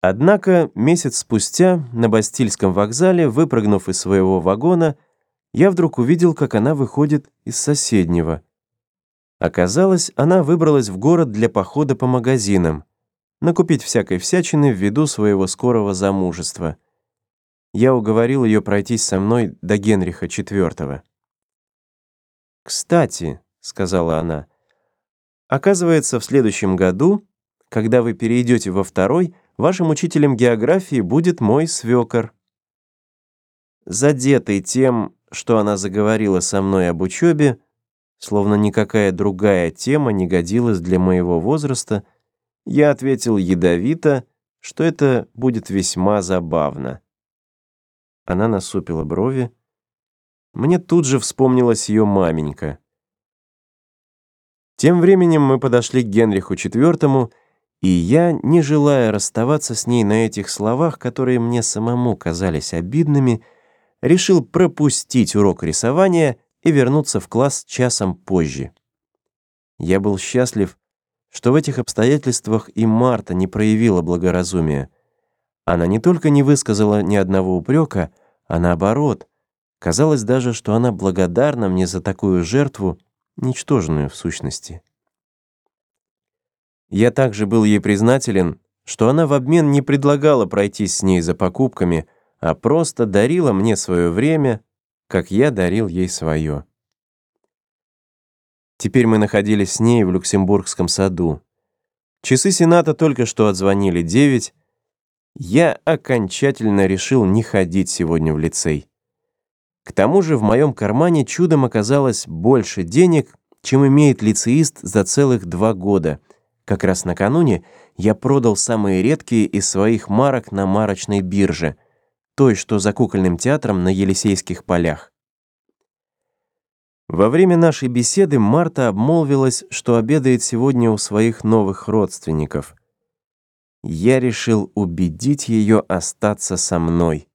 Однако месяц спустя на Бастильском вокзале, выпрыгнув из своего вагона, я вдруг увидел, как она выходит из соседнего. Оказалось, она выбралась в город для похода по магазинам, накупить всякой всячины ввиду своего скорого замужества. Я уговорил ее пройтись со мной до Генриха IV. «Кстати», — сказала она, — «оказывается, в следующем году, когда вы перейдете во второй, — вашим учителем географии будет мой свекор». Задетый тем, что она заговорила со мной об учебе, словно никакая другая тема не годилась для моего возраста, я ответил ядовито, что это будет весьма забавно. Она насупила брови. Мне тут же вспомнилась ее маменька. Тем временем мы подошли к Генриху IV и я, не желая расставаться с ней на этих словах, которые мне самому казались обидными, решил пропустить урок рисования и вернуться в класс часом позже. Я был счастлив, что в этих обстоятельствах и Марта не проявила благоразумия. Она не только не высказала ни одного упрека, а наоборот, казалось даже, что она благодарна мне за такую жертву, ничтожную в сущности. Я также был ей признателен, что она в обмен не предлагала пройтись с ней за покупками, а просто дарила мне свое время, как я дарил ей свое. Теперь мы находились с ней в Люксембургском саду. Часы Сената только что отзвонили 9. Я окончательно решил не ходить сегодня в лицей. К тому же в моем кармане чудом оказалось больше денег, чем имеет лицеист за целых два года — как раз накануне я продал самые редкие из своих марок на марочной бирже, той, что за кукольным театром на Елисейских полях. Во время нашей беседы Марта обмолвилась, что обедает сегодня у своих новых родственников. Я решил убедить ее остаться со мной.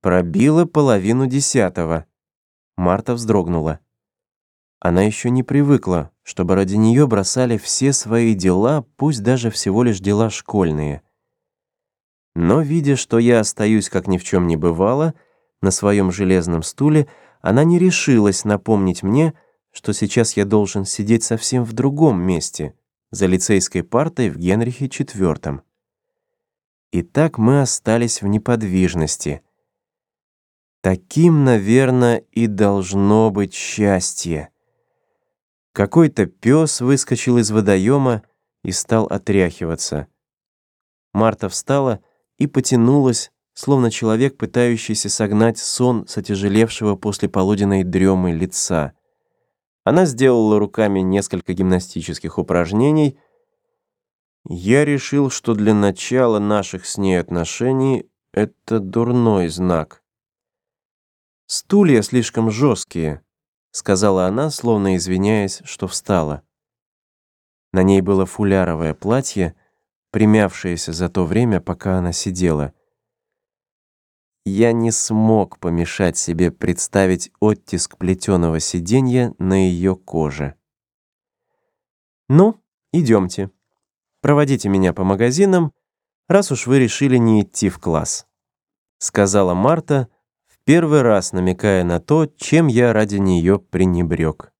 Пробила половину десятого. Марта вздрогнула. Она еще не привыкла, чтобы ради нее бросали все свои дела, пусть даже всего лишь дела школьные. Но, видя, что я остаюсь, как ни в чем не бывало, на своем железном стуле, она не решилась напомнить мне, что сейчас я должен сидеть совсем в другом месте, за лицейской партой в Генрихе IV. И так мы остались в неподвижности. Таким, наверное, и должно быть счастье. Какой-то пес выскочил из водоема и стал отряхиваться. Марта встала и потянулась, словно человек, пытающийся согнать сон с отяжелевшего после полуденной дремы лица. Она сделала руками несколько гимнастических упражнений. Я решил, что для начала наших с ней отношений это дурной знак. Стулья слишком жесткие сказала она, словно извиняясь, что встала. На ней было фуляровое платье, примявшееся за то время, пока она сидела. Я не смог помешать себе представить оттиск плетеного сиденья на ее коже. «Ну, идемте. Проводите меня по магазинам, раз уж вы решили не идти в класс», — сказала Марта, — первый раз намекая на то, чем я ради нее пренебрег.